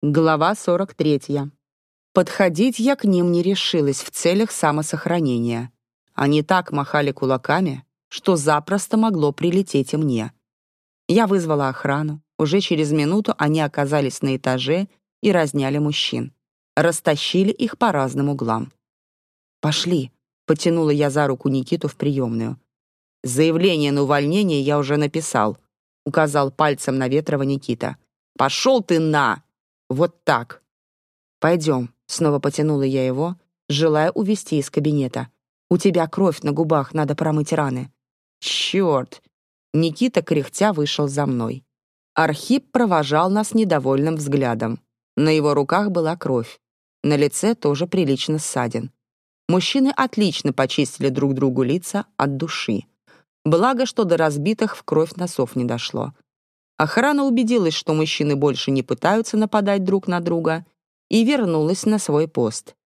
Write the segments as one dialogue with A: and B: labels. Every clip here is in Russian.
A: Глава 43. Подходить я к ним не решилась в целях самосохранения. Они так махали кулаками, что запросто могло прилететь и мне. Я вызвала охрану. Уже через минуту они оказались на этаже и разняли мужчин. Растащили их по разным углам. «Пошли», — потянула я за руку Никиту в приемную. «Заявление на увольнение я уже написал», — указал пальцем на Ветрова Никита. «Пошел ты на!» Вот так. Пойдем, снова потянула я его, желая увести из кабинета. У тебя кровь на губах, надо промыть раны. Черт! Никита кряхтя вышел за мной. Архип провожал нас недовольным взглядом. На его руках была кровь. На лице тоже прилично ссадин. Мужчины отлично почистили друг другу лица от души. Благо, что до разбитых в кровь носов не дошло. Охрана убедилась, что мужчины больше не пытаются нападать друг на друга, и вернулась на свой пост.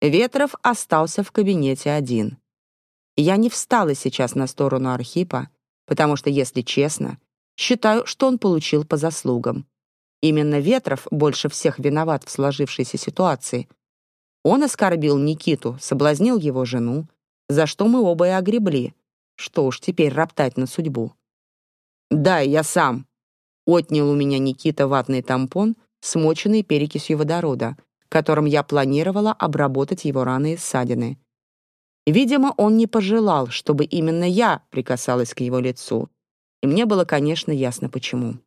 A: Ветров остался в кабинете один. Я не встала сейчас на сторону Архипа, потому что, если честно, считаю, что он получил по заслугам. Именно Ветров больше всех виноват в сложившейся ситуации. Он оскорбил Никиту, соблазнил его жену, за что мы оба и огребли. Что уж теперь роптать на судьбу. «Да, я сам», Отнял у меня Никита ватный тампон, смоченный перекисью водорода, которым я планировала обработать его раны и ссадины. Видимо, он не пожелал, чтобы именно я прикасалась к его лицу. И мне было, конечно, ясно, почему.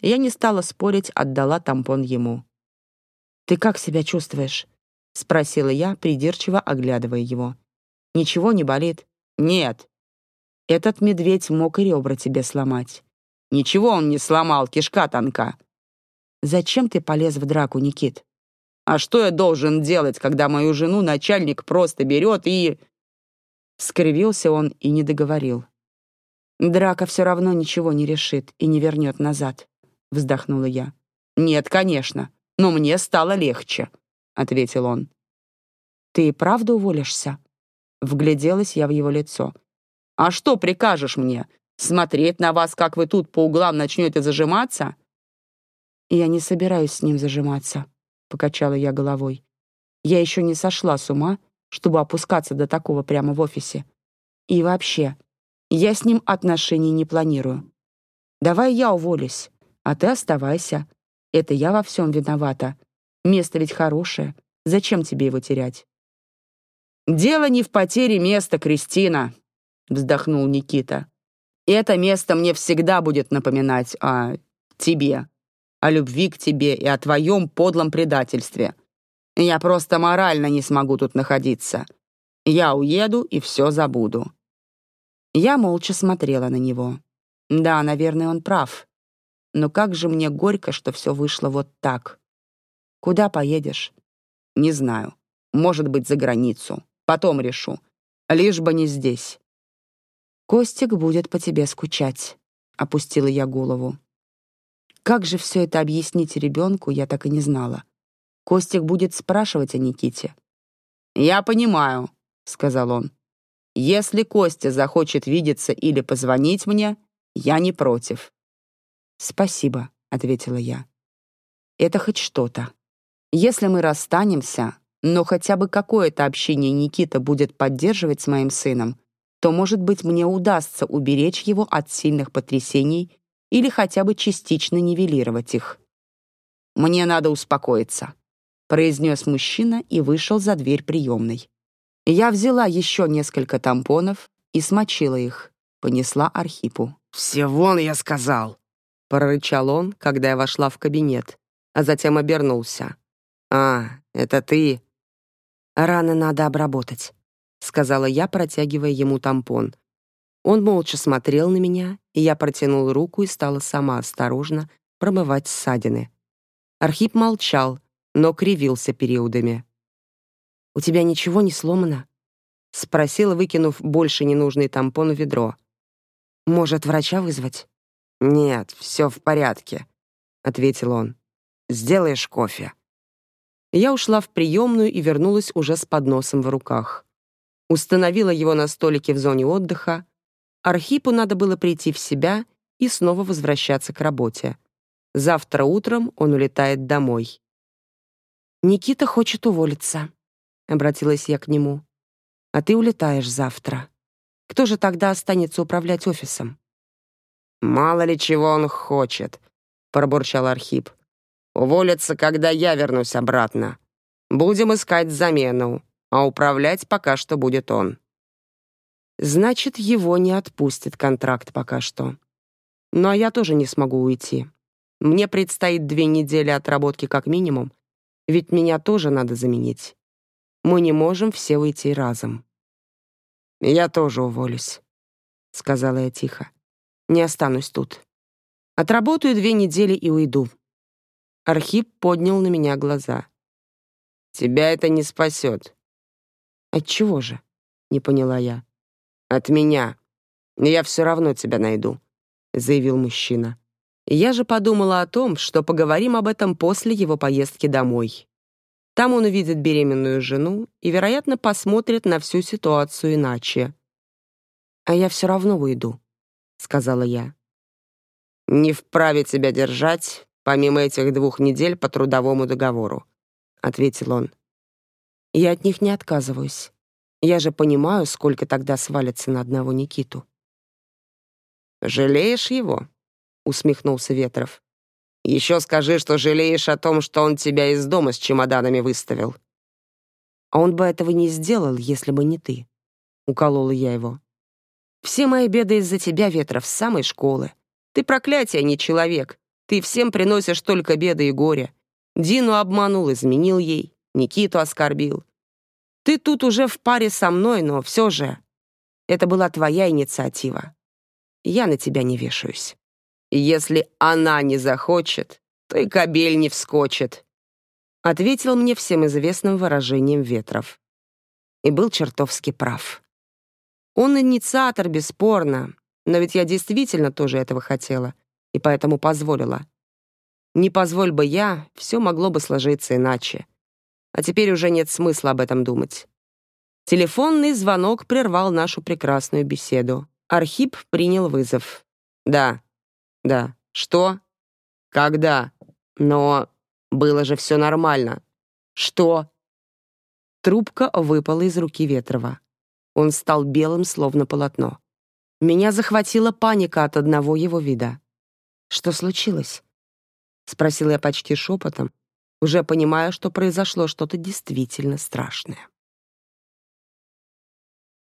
A: Я не стала спорить, отдала тампон ему. «Ты как себя чувствуешь?» — спросила я, придирчиво оглядывая его. «Ничего не болит?» «Нет». «Этот медведь мог и ребра тебе сломать. Ничего он не сломал, кишка тонка. Зачем ты полез в драку, Никит? А что я должен делать, когда мою жену начальник просто берет и... Скривился он и не договорил. Драка все равно ничего не решит и не вернет назад, вздохнула я. Нет, конечно, но мне стало легче, ответил он. Ты правда уволишься? Вгляделась я в его лицо. А что прикажешь мне? Смотреть на вас, как вы тут по углам начнете зажиматься?» «Я не собираюсь с ним зажиматься», — покачала я головой. «Я еще не сошла с ума, чтобы опускаться до такого прямо в офисе. И вообще, я с ним отношений не планирую. Давай я уволюсь, а ты оставайся. Это я во всем виновата. Место ведь хорошее. Зачем тебе его терять?» «Дело не в потере места, Кристина», — вздохнул Никита. Это место мне всегда будет напоминать о тебе, о любви к тебе и о твоем подлом предательстве. Я просто морально не смогу тут находиться. Я уеду и все забуду». Я молча смотрела на него. Да, наверное, он прав. Но как же мне горько, что все вышло вот так. Куда поедешь? Не знаю. Может быть, за границу. Потом решу. Лишь бы не здесь. «Костик будет по тебе скучать», — опустила я голову. Как же все это объяснить ребенку, я так и не знала. Костик будет спрашивать о Никите. «Я понимаю», — сказал он. «Если Костя захочет видеться или позвонить мне, я не против». «Спасибо», — ответила я. «Это хоть что-то. Если мы расстанемся, но хотя бы какое-то общение Никита будет поддерживать с моим сыном, то, может быть, мне удастся уберечь его от сильных потрясений или хотя бы частично нивелировать их. «Мне надо успокоиться», — произнес мужчина и вышел за дверь приемной. Я взяла еще несколько тампонов и смочила их, понесла Архипу.
B: «Все вон, я сказал!» — прорычал он, когда я вошла в кабинет, а затем обернулся. «А, это ты?»
A: «Раны надо обработать», сказала я, протягивая ему тампон. Он молча смотрел на меня, и я протянула руку и стала сама осторожно промывать ссадины. Архип молчал, но кривился периодами. «У тебя ничего не сломано?» — спросила, выкинув больше ненужный тампон в ведро. «Может, врача вызвать?»
B: «Нет, все в порядке», — ответил он. «Сделаешь кофе?»
A: Я ушла в приемную и вернулась уже с подносом в руках установила его на столике в зоне отдыха. Архипу надо было прийти в себя и снова возвращаться к работе.
B: Завтра утром он улетает домой.
A: «Никита хочет уволиться», — обратилась я к нему. «А ты улетаешь завтра. Кто же тогда останется управлять офисом?»
B: «Мало ли чего он хочет», — пробурчал Архип. «Уволится, когда я вернусь обратно. Будем искать замену, а управлять пока что будет он».
A: «Значит, его не отпустит контракт пока что. Ну а я тоже не смогу уйти. Мне предстоит две недели отработки как минимум, ведь меня тоже надо заменить. Мы не можем все уйти разом».
B: «Я тоже уволюсь», — сказала я тихо.
A: «Не останусь тут. Отработаю две недели и уйду». Архип поднял на меня глаза.
B: «Тебя это не спасет».
A: «От чего же?» — не поняла я.
B: «От меня. Я все равно тебя найду», — заявил мужчина.
A: Я же подумала о том, что поговорим об этом после его поездки домой. Там он увидит беременную жену и, вероятно, посмотрит на всю ситуацию иначе. «А я все равно уйду», — сказала я.
B: «Не вправе тебя держать, помимо этих двух недель по трудовому договору», — ответил он.
A: «Я от них не отказываюсь. Я же понимаю, сколько тогда свалится на одного Никиту».
B: «Жалеешь его?» — усмехнулся Ветров. Еще скажи, что жалеешь о том, что он тебя из дома с чемоданами выставил».
A: «А он бы этого не сделал, если бы не ты», — уколола я его. «Все мои беды из-за тебя, Ветров, с самой школы. Ты проклятие, а не человек. Ты всем приносишь только беды и горе. Дину обманул, изменил ей, Никиту оскорбил. Ты тут уже в паре со мной, но все же. Это была твоя инициатива. Я на тебя не вешаюсь».
B: Если она не захочет, то и кобель не вскочит»,
A: ответил мне всем известным выражением ветров. И был чертовски прав. Он инициатор, бесспорно, но ведь я действительно тоже этого хотела, и поэтому позволила. Не позволь бы я, все могло бы сложиться иначе. А теперь уже нет смысла об этом думать. Телефонный звонок прервал нашу прекрасную беседу. Архип принял вызов.
B: «Да», да. Что? Когда? Но было же все нормально. Что?
A: Трубка выпала из руки Ветрова. Он стал белым, словно полотно. Меня захватила паника от одного его вида. «Что случилось?» — спросила я почти шепотом, уже понимая, что произошло что-то действительно страшное.